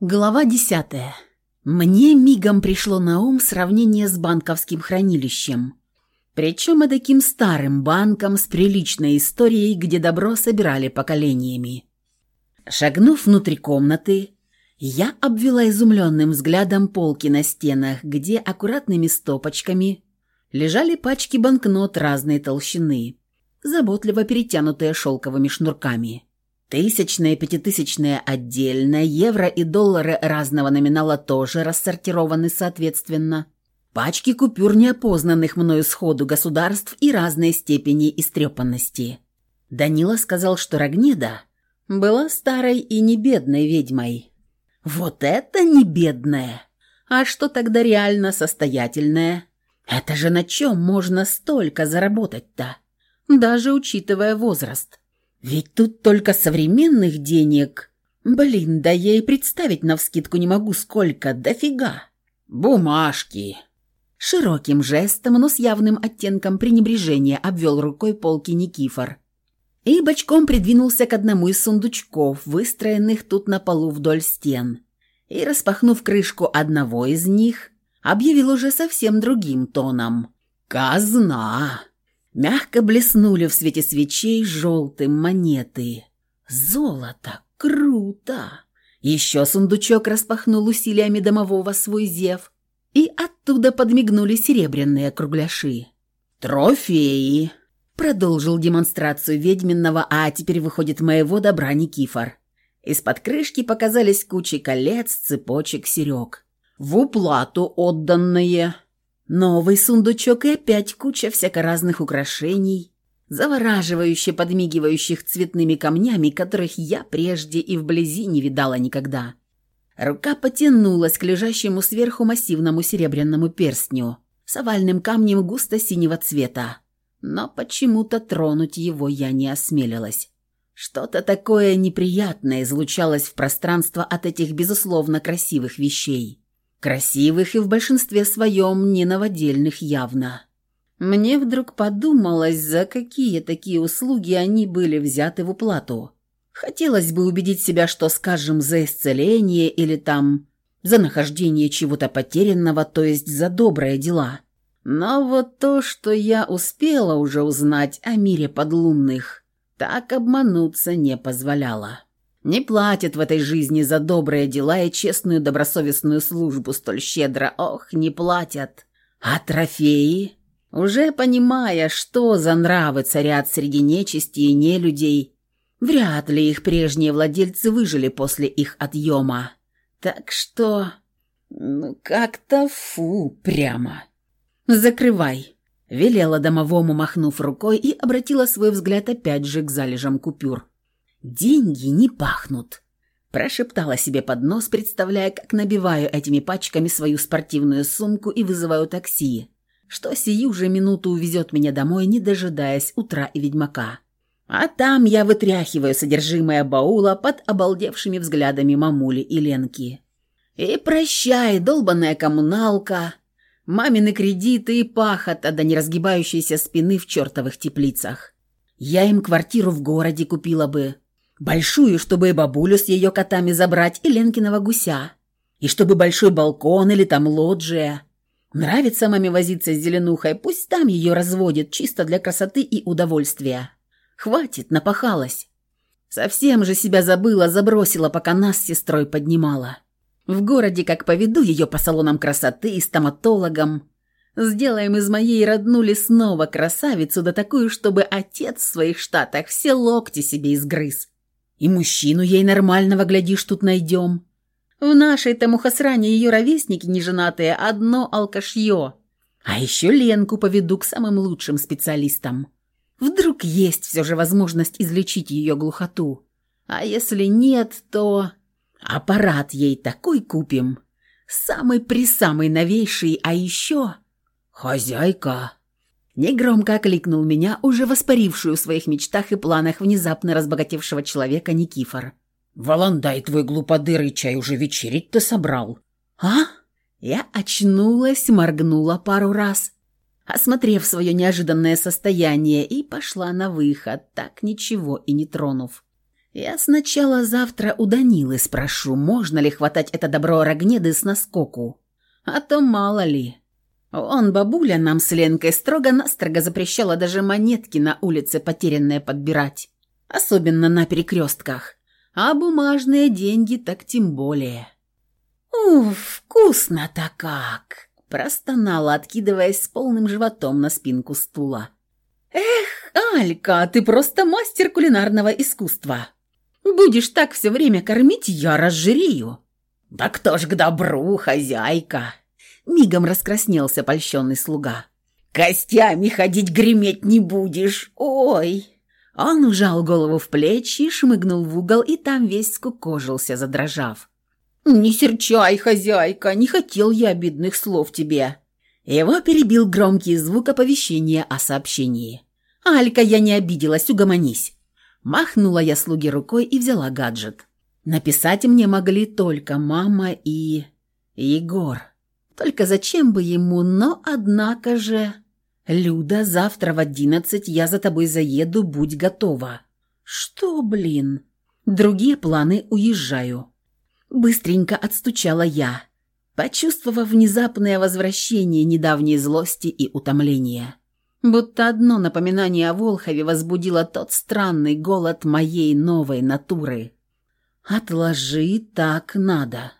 Глава десятая. Мне мигом пришло на ум сравнение с банковским хранилищем. Причем и таким старым банком с приличной историей, где добро собирали поколениями. Шагнув внутрь комнаты, я обвела изумленным взглядом полки на стенах, где аккуратными стопочками лежали пачки банкнот разной толщины, заботливо перетянутые шелковыми шнурками. Тысячные, пятитысячные отдельно, евро и доллары разного номинала тоже рассортированы соответственно. Пачки купюр неопознанных мною сходу государств и разной степени истрепанности. Данила сказал, что Рогнеда была старой и не бедной ведьмой. Вот это не бедная! А что тогда реально состоятельная? Это же на чем можно столько заработать-то? Даже учитывая возраст. Ведь тут только современных денег. Блин, да я и представить навскидку не могу сколько, дофига. Бумажки. Широким жестом, но с явным оттенком пренебрежения обвел рукой полки Никифор. И бочком придвинулся к одному из сундучков, выстроенных тут на полу вдоль стен. И, распахнув крышку одного из них, объявил уже совсем другим тоном. «Казна!» Мягко блеснули в свете свечей желтым монеты. Золото! Круто! Еще сундучок распахнул усилиями домового свой зев, и оттуда подмигнули серебряные кругляши. «Трофеи!» Продолжил демонстрацию ведьминного, а теперь выходит моего добра Никифор. Из-под крышки показались кучи колец, цепочек, серег. «В уплату отданные!» Новый сундучок и опять куча всяко-разных украшений, завораживающе подмигивающих цветными камнями, которых я прежде и вблизи не видала никогда. Рука потянулась к лежащему сверху массивному серебряному перстню с овальным камнем густо-синего цвета, но почему-то тронуть его я не осмелилась. Что-то такое неприятное излучалось в пространство от этих, безусловно, красивых вещей. Красивых и в большинстве своем не новодельных явно. Мне вдруг подумалось, за какие такие услуги они были взяты в уплату. Хотелось бы убедить себя, что, скажем, за исцеление или там за нахождение чего-то потерянного, то есть за добрые дела. Но вот то, что я успела уже узнать о мире подлунных, так обмануться не позволяло. Не платят в этой жизни за добрые дела и честную добросовестную службу столь щедро. Ох, не платят. А трофеи? Уже понимая, что за нравы царят среди нечисти и нелюдей, вряд ли их прежние владельцы выжили после их отъема. Так что... Ну, как-то фу прямо. «Закрывай», — велела домовому, махнув рукой, и обратила свой взгляд опять же к залежам купюр. «Деньги не пахнут», – прошептала себе под нос, представляя, как набиваю этими пачками свою спортивную сумку и вызываю такси, что сию же минуту увезет меня домой, не дожидаясь утра и ведьмака. А там я вытряхиваю содержимое баула под обалдевшими взглядами мамули и Ленки. И прощай, долбанная коммуналка, мамины кредиты и пахота до неразгибающейся спины в чертовых теплицах. Я им квартиру в городе купила бы, Большую, чтобы и бабулю с ее котами забрать, и Ленкиного гуся. И чтобы большой балкон или там лоджия. Нравится маме возиться с зеленухой, пусть там ее разводит, чисто для красоты и удовольствия. Хватит, напахалась. Совсем же себя забыла, забросила, пока нас с сестрой поднимала. В городе, как поведу ее по салонам красоты и стоматологам, сделаем из моей роднули снова красавицу, да такую, чтобы отец в своих штатах все локти себе изгрыз. И мужчину ей нормального, глядишь, тут найдем. В нашей-то мухосране ее ровесники неженатые одно алкашье. А еще Ленку поведу к самым лучшим специалистам. Вдруг есть все же возможность излечить ее глухоту. А если нет, то... Аппарат ей такой купим. Самый-присамый новейший, а еще... «Хозяйка!» Негромко окликнул меня, уже воспарившую в своих мечтах и планах внезапно разбогатевшего человека Никифор. «Валандай твой глуподырый чай уже вечерить-то собрал». «А?» Я очнулась, моргнула пару раз, осмотрев свое неожиданное состояние, и пошла на выход, так ничего и не тронув. Я сначала завтра у Данилы спрошу, можно ли хватать это добро Рогнеды с наскоку. А то мало ли. Он, бабуля, нам с Ленкой строго-настрого запрещала даже монетки на улице потерянные подбирать. Особенно на перекрестках. А бумажные деньги так тем более. «Уф, вкусно-то как!» – простонала, откидываясь с полным животом на спинку стула. «Эх, Алька, ты просто мастер кулинарного искусства. Будешь так все время кормить, я разжирею». «Да кто ж к добру, хозяйка!» Мигом раскраснелся польщенный слуга. «Костями ходить греметь не будешь! Ой!» Он ужал голову в плечи, шмыгнул в угол и там весь скукожился, задрожав. «Не серчай, хозяйка, не хотел я обидных слов тебе». Его перебил громкий звук оповещения о сообщении. «Алька, я не обиделась, угомонись». Махнула я слуге рукой и взяла гаджет. Написать мне могли только мама и... Егор. Только зачем бы ему, но однако же... «Люда, завтра в одиннадцать я за тобой заеду, будь готова». «Что, блин?» «Другие планы, уезжаю». Быстренько отстучала я, почувствовав внезапное возвращение недавней злости и утомления. Будто одно напоминание о Волхове возбудило тот странный голод моей новой натуры. «Отложи так надо».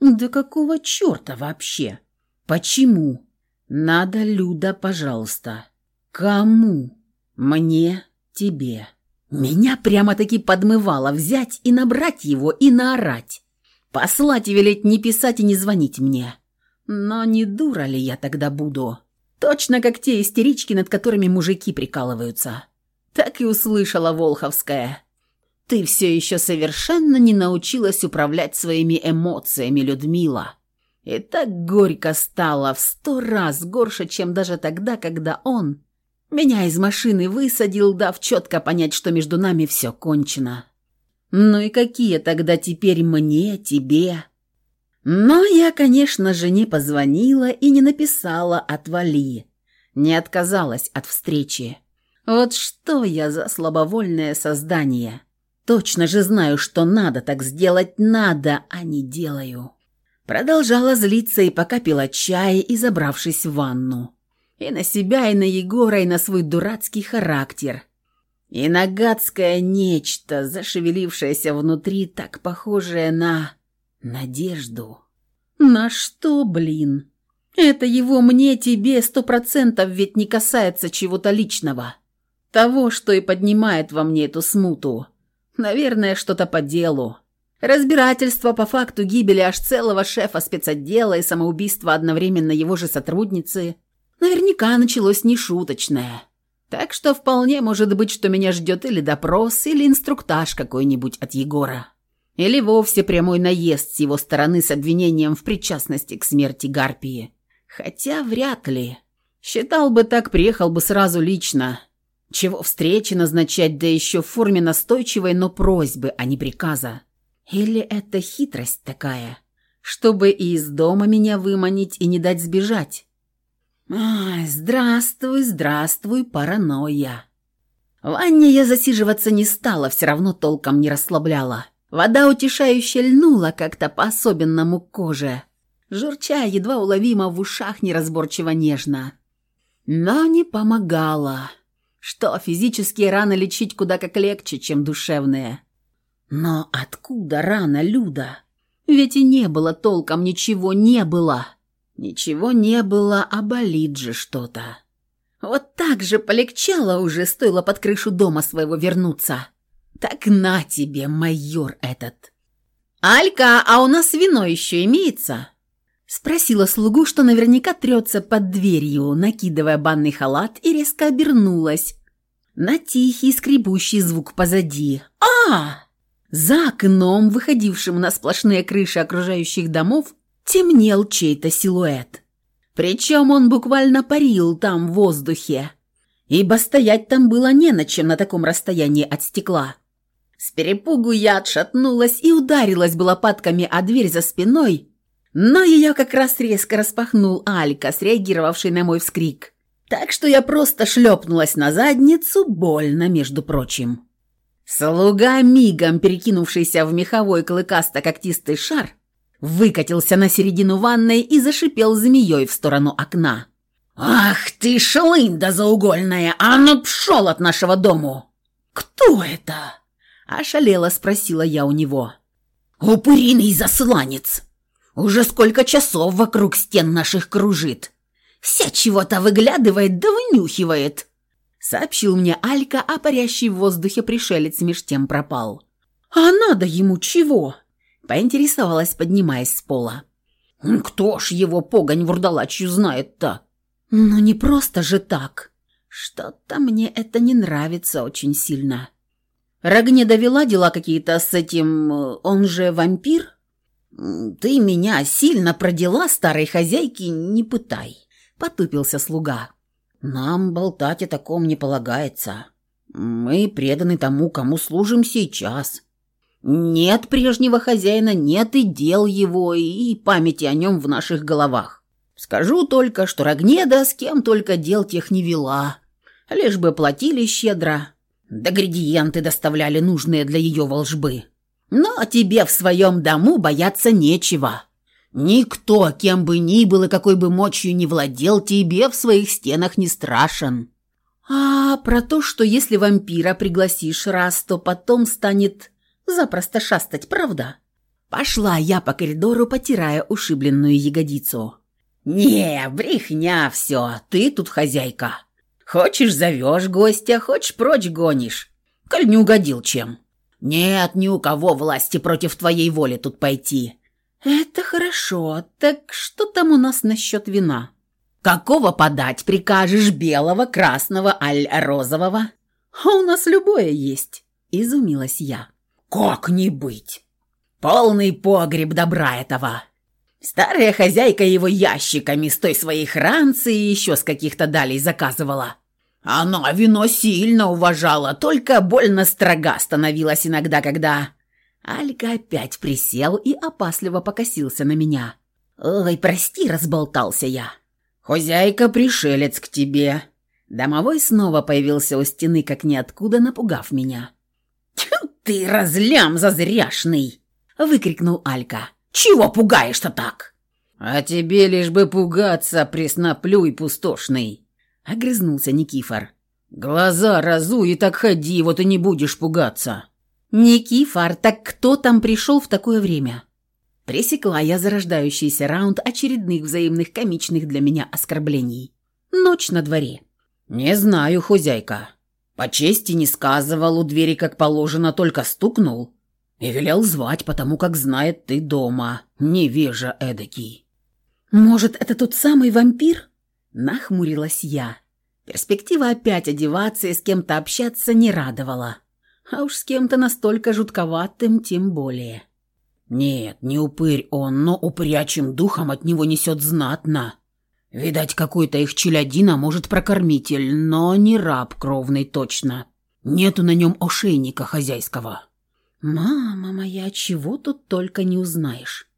«Да какого черта вообще? Почему?» «Надо, Люда, пожалуйста». «Кому?» «Мне, тебе». Меня прямо-таки подмывало взять и набрать его и наорать. Послать и велеть не писать и не звонить мне. Но не дура ли я тогда буду? Точно как те истерички, над которыми мужики прикалываются. Так и услышала Волховская. Ты все еще совершенно не научилась управлять своими эмоциями, Людмила. И так горько стало в сто раз горше, чем даже тогда, когда он меня из машины высадил, дав четко понять, что между нами все кончено. Ну и какие тогда теперь мне, тебе? Но я, конечно же, не позвонила и не написала «отвали». Не отказалась от встречи. Вот что я за слабовольное создание. Точно же знаю, что надо так сделать надо, а не делаю. Продолжала злиться и пока пила чай и забравшись в ванну. И на себя, и на Егора, и на свой дурацкий характер – и нагадское нечто, зашевелившееся внутри, так похожее на... надежду. На что, блин? Это его мне, тебе, сто процентов ведь не касается чего-то личного. Того, что и поднимает во мне эту смуту. Наверное, что-то по делу. Разбирательство по факту гибели аж целого шефа спецотдела и самоубийства одновременно его же сотрудницы наверняка началось нешуточное. Так что вполне может быть, что меня ждет или допрос, или инструктаж какой-нибудь от Егора. Или вовсе прямой наезд с его стороны с обвинением в причастности к смерти Гарпии. Хотя вряд ли. Считал бы так, приехал бы сразу лично. Чего встречи назначать, да еще в форме настойчивой, но просьбы, а не приказа. Или это хитрость такая, чтобы и из дома меня выманить и не дать сбежать? Ай, здравствуй, здравствуй, паранойя. В ванне я засиживаться не стала, все равно толком не расслабляла. Вода утешающе льнула как-то по-особенному коже, журча едва уловимо в ушах неразборчиво нежно. Но не помогала. Что, физические раны лечить куда как легче, чем душевные. Но откуда рана, Люда? Ведь и не было толком ничего, не было. Ничего не было, а болит же что-то. Вот так же полегчало уже, стоило под крышу дома своего вернуться. Так на тебе, майор этот. «Алька, а у нас вино еще имеется?» Спросила слугу, что наверняка трется под дверью, накидывая банный халат, и резко обернулась. На тихий скребущий звук позади. а За окном, выходившим на сплошные крыши окружающих домов, темнел чей-то силуэт. Причем он буквально парил там в воздухе, ибо стоять там было не на чем на таком расстоянии от стекла. С перепугу я отшатнулась и ударилась была лопатками о дверь за спиной, но ее как раз резко распахнул Алька, среагировавший на мой вскрик. Так что я просто шлепнулась на задницу, больно, между прочим. Слуга, мигом перекинувшийся в меховой клыкасто-когтистый шар, выкатился на середину ванной и зашипел змеей в сторону окна. «Ах ты, шлында заугольная! А ну пшел от нашего дому!» «Кто это?» – ошалела спросила я у него. «Упыриный засланец! Уже сколько часов вокруг стен наших кружит. Вся чего-то выглядывает да вынюхивает!» Сообщил мне Алька, а парящий в воздухе пришелец меж тем пропал. «А надо ему чего?» – поинтересовалась, поднимаясь с пола. «Кто ж его погонь вурдалачью знает-то?» «Ну не просто же так. Что-то мне это не нравится очень сильно. Рогне довела дела какие-то с этим... Он же вампир?» «Ты меня сильно про дела старой хозяйки не пытай», — потупился слуга. «Нам болтать о таком не полагается. Мы преданы тому, кому служим сейчас. Нет прежнего хозяина, нет и дел его, и памяти о нем в наших головах. Скажу только, что Рогнеда с кем только дел тех не вела, лишь бы платили щедро, да градиенты доставляли нужные для ее волжбы. Но тебе в своем дому бояться нечего. Никто, кем бы ни был и какой бы мощью не владел, тебе в своих стенах не страшен. А про то, что если вампира пригласишь раз, то потом станет запросто шастать, правда? Пошла я по коридору, потирая ушибленную ягодицу. «Не, брехня все, ты тут хозяйка. Хочешь, зовешь гостя, хочешь, прочь гонишь. Коль не угодил чем. Нет ни у кого власти против твоей воли тут пойти». «Это хорошо. Так что там у нас насчет вина?» «Какого подать прикажешь, белого, красного, аль розового?» «А у нас любое есть», — изумилась я. «Как не быть? Полный погреб добра этого. Старая хозяйка его ящиками с той своей хранцы и еще с каких-то далей заказывала. Она вино сильно уважала, только больно строга становилась иногда, когда... Алька опять присел и опасливо покосился на меня. «Ой, прости, разболтался я. Хозяйка, пришелец к тебе». Домовой снова появился у стены, как ниоткуда, напугав меня. «Тьфу ты, разлям зазряшный!» — выкрикнул Алька. Чего пугаешь-то так?» «А тебе лишь бы пугаться, пресноплюй пустошный!» — огрызнулся Никифор. «Глаза разуй и так ходи, вот и не будешь пугаться!» «Никифор, так кто там пришел в такое время?» Пресекла я зарождающийся раунд очередных взаимных комичных для меня оскорблений. Ночь на дворе. «Не знаю, хозяйка. По чести не сказывал, у двери как положено, только стукнул. И велел звать, потому как знает ты дома, невежа эдакий. «Может, это тот самый вампир?» Нахмурилась я. Перспектива опять одеваться и с кем-то общаться не радовала. А уж с кем-то настолько жутковатым тем более. «Нет, не упырь он, но упрячим духом от него несет знатно. Видать, какой-то их челядина, может, прокормитель, но не раб кровный точно. Нету на нем ошейника хозяйского». «Мама моя, чего тут только не узнаешь.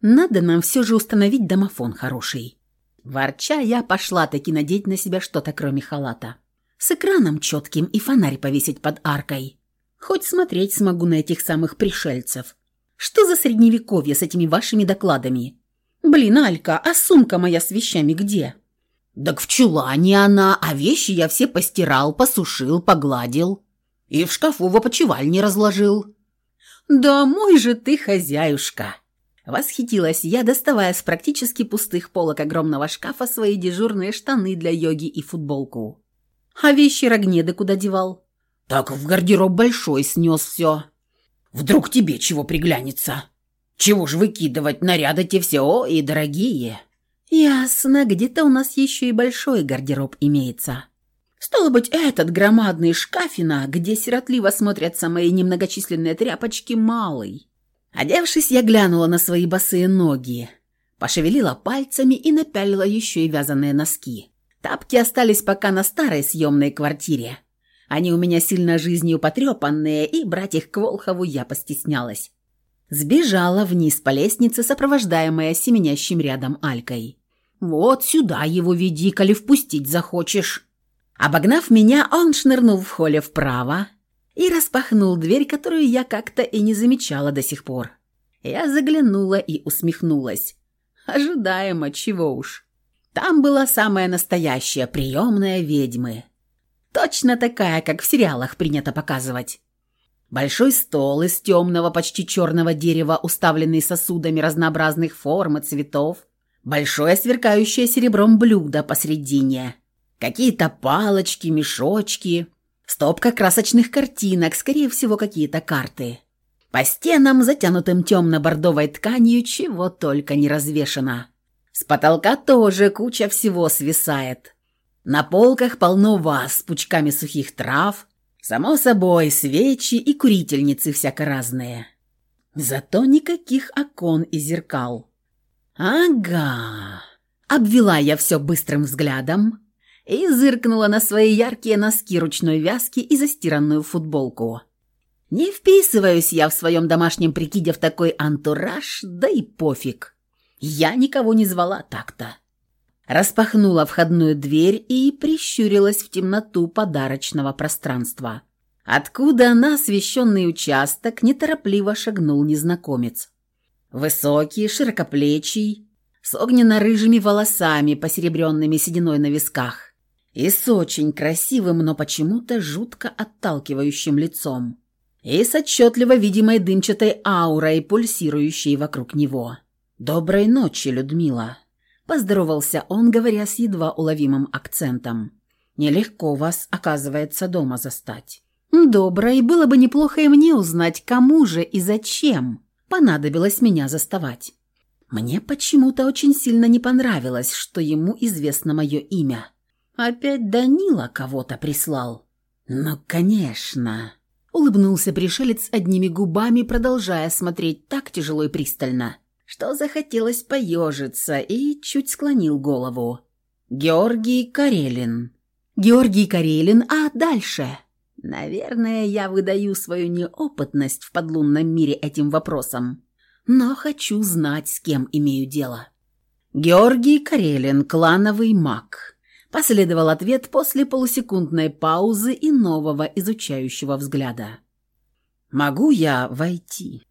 Надо нам все же установить домофон хороший». Ворча, я пошла таки надеть на себя что-то, кроме халата. С экраном четким и фонарь повесить под аркой. Хоть смотреть смогу на этих самых пришельцев. Что за средневековье с этими вашими докладами? Блин, Алька, а сумка моя с вещами где? Так в чулане она, а вещи я все постирал, посушил, погладил. И в шкафу в опочивальне разложил. «Да мой же ты хозяюшка!» Восхитилась я, доставая с практически пустых полок огромного шкафа свои дежурные штаны для йоги и футболку. «А вещи Рогнеды куда девал?» «Так в гардероб большой снес все. Вдруг тебе чего приглянется? Чего ж выкидывать, наряды те все, о, и дорогие!» «Ясно, где-то у нас еще и большой гардероб имеется». Стало быть, этот громадный шкафина, где сиротливо смотрятся мои немногочисленные тряпочки, малый. Одевшись, я глянула на свои босые ноги, пошевелила пальцами и напялила еще и вязаные носки. Тапки остались пока на старой съемной квартире. Они у меня сильно жизнью потрепанные, и брать их к Волхову я постеснялась. Сбежала вниз по лестнице, сопровождаемая семенящим рядом Алькой. «Вот сюда его веди, коли впустить захочешь». Обогнав меня, он шнырнул в холле вправо, и распахнул дверь, которую я как-то и не замечала до сих пор. Я заглянула и усмехнулась. Ожидаемо, чего уж. Там была самая настоящая приемная ведьмы. Точно такая, как в сериалах принято показывать. Большой стол из темного, почти черного дерева, уставленный сосудами разнообразных форм и цветов. Большое сверкающее серебром блюдо посредине. Какие-то палочки, мешочки. Стопка красочных картинок, скорее всего, какие-то карты. По стенам, затянутым темно-бордовой тканью, чего только не развешано. С потолка тоже куча всего свисает. На полках полно ваз с пучками сухих трав, само собой, свечи и курительницы всяко разные. Зато никаких окон и зеркал. «Ага!» Обвела я все быстрым взглядом и зыркнула на свои яркие носки ручной вязки и застиранную футболку. Не вписываюсь я в своем домашнем прикиде в такой антураж, да и пофиг. Я никого не звала так-то. Распахнула входную дверь и прищурилась в темноту подарочного пространства. Откуда на освещенный участок неторопливо шагнул незнакомец. Высокий, широкоплечий, с огненно-рыжими волосами, посеребренными сединой на висках, и с очень красивым, но почему-то жутко отталкивающим лицом, и с отчетливо видимой дымчатой аурой, пульсирующей вокруг него. «Доброй ночи, Людмила!» – поздоровался он, говоря с едва уловимым акцентом. «Нелегко вас, оказывается, дома застать». «Доброй, было бы неплохо и мне узнать, кому же и зачем понадобилось меня заставать». Мне почему-то очень сильно не понравилось, что ему известно мое имя. Опять Данила кого-то прислал. «Ну, конечно!» Улыбнулся пришелец одними губами, продолжая смотреть так тяжело и пристально, что захотелось поежиться и чуть склонил голову. «Георгий Карелин». «Георгий Карелин, а дальше?» «Наверное, я выдаю свою неопытность в подлунном мире этим вопросом но хочу знать, с кем имею дело. Георгий Карелин, клановый маг. Последовал ответ после полусекундной паузы и нового изучающего взгляда. «Могу я войти?»